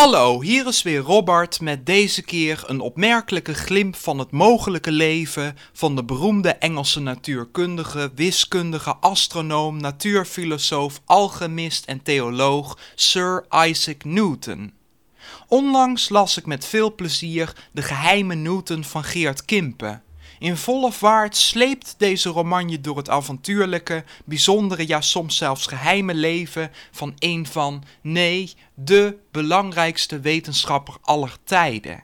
Hallo, hier is weer Robert met deze keer een opmerkelijke glimp van het mogelijke leven van de beroemde Engelse natuurkundige, wiskundige, astronoom, natuurfilosoof, alchemist en theoloog Sir Isaac Newton. Onlangs las ik met veel plezier De geheime Newton van Geert Kimpe. In volle vaart sleept deze roman je door het avontuurlijke, bijzondere, ja soms zelfs geheime leven van een van, nee, de belangrijkste wetenschapper aller tijden.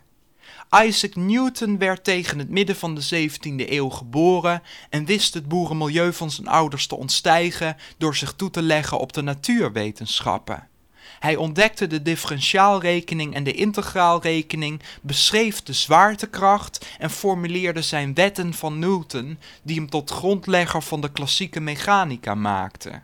Isaac Newton werd tegen het midden van de 17e eeuw geboren en wist het boerenmilieu van zijn ouders te ontstijgen door zich toe te leggen op de natuurwetenschappen. Hij ontdekte de differentiaalrekening en de integraalrekening, beschreef de zwaartekracht en formuleerde zijn wetten van Newton, die hem tot grondlegger van de klassieke mechanica maakten.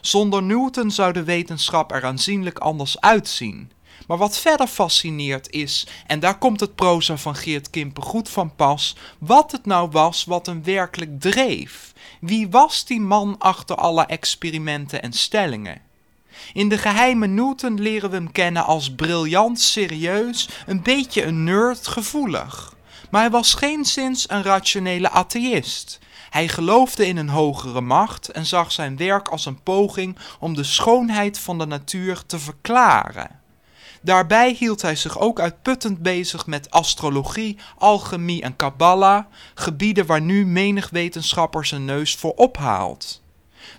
Zonder Newton zou de wetenschap er aanzienlijk anders uitzien. Maar wat verder fascineert is, en daar komt het proza van Geert Kimpe goed van pas, wat het nou was wat hem werkelijk dreef. Wie was die man achter alle experimenten en stellingen? In de geheime Newton leren we hem kennen als briljant, serieus, een beetje een nerd, gevoelig. Maar hij was geen sinds een rationele atheïst. Hij geloofde in een hogere macht en zag zijn werk als een poging om de schoonheid van de natuur te verklaren. Daarbij hield hij zich ook uitputtend bezig met astrologie, alchemie en kabbala, gebieden waar nu menig wetenschapper zijn neus voor ophaalt.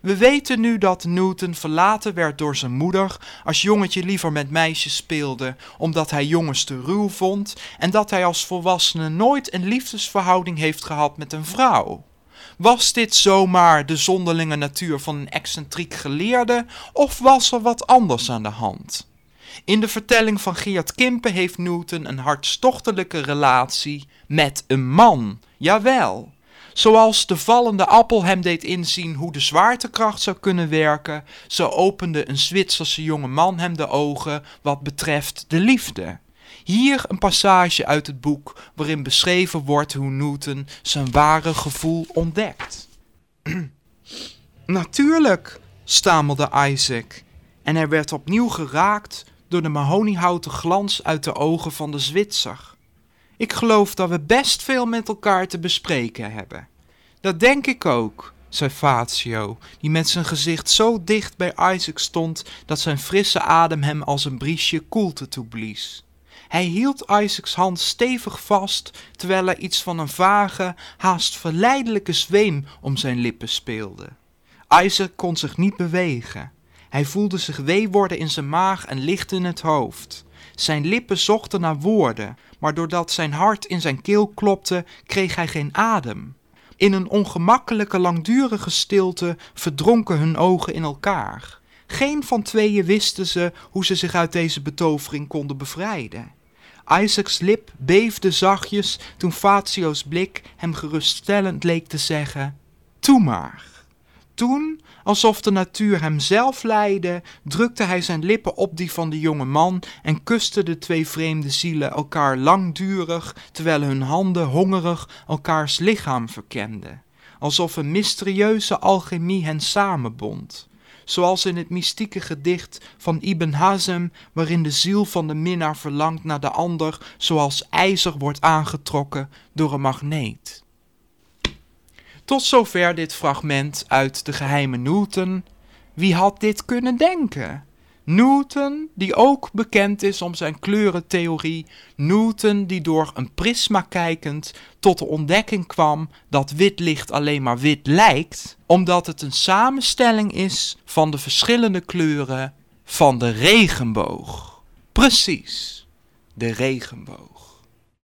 We weten nu dat Newton verlaten werd door zijn moeder, als jongetje liever met meisjes speelde, omdat hij jongens te ruw vond, en dat hij als volwassene nooit een liefdesverhouding heeft gehad met een vrouw. Was dit zomaar de zonderlinge natuur van een excentriek geleerde, of was er wat anders aan de hand? In de vertelling van Geert Kimpe heeft Newton een hartstochtelijke relatie met een man. Jawel. Zoals de vallende appel hem deed inzien hoe de zwaartekracht zou kunnen werken, zo opende een Zwitserse jonge man hem de ogen wat betreft de liefde. Hier een passage uit het boek waarin beschreven wordt hoe Newton zijn ware gevoel ontdekt. Natuurlijk, stamelde Isaac, en hij werd opnieuw geraakt door de mahoniehouten glans uit de ogen van de Zwitser. Ik geloof dat we best veel met elkaar te bespreken hebben. Dat denk ik ook, zei Fazio, die met zijn gezicht zo dicht bij Isaac stond dat zijn frisse adem hem als een briesje koelte toeblies. Hij hield Isaacs hand stevig vast, terwijl er iets van een vage, haast verleidelijke zweem om zijn lippen speelde. Isaac kon zich niet bewegen. Hij voelde zich wee worden in zijn maag en licht in het hoofd. Zijn lippen zochten naar woorden, maar doordat zijn hart in zijn keel klopte, kreeg hij geen adem. In een ongemakkelijke langdurige stilte verdronken hun ogen in elkaar. Geen van tweeën wisten ze hoe ze zich uit deze betovering konden bevrijden. Isaac's lip beefde zachtjes toen Fatio's blik hem geruststellend leek te zeggen: Toe maar. Toen, alsof de natuur hem zelf leidde, drukte hij zijn lippen op die van de jonge man en kuste de twee vreemde zielen elkaar langdurig, terwijl hun handen hongerig elkaars lichaam verkenden, alsof een mysterieuze alchemie hen samenbond. Zoals in het mystieke gedicht van Ibn Hazm, waarin de ziel van de minnaar verlangt naar de ander, zoals ijzer wordt aangetrokken door een magneet. Tot zover dit fragment uit de geheime Newton. Wie had dit kunnen denken? Newton, die ook bekend is om zijn kleurentheorie, Newton die door een prisma kijkend tot de ontdekking kwam dat wit licht alleen maar wit lijkt, omdat het een samenstelling is van de verschillende kleuren van de regenboog. Precies, de regenboog.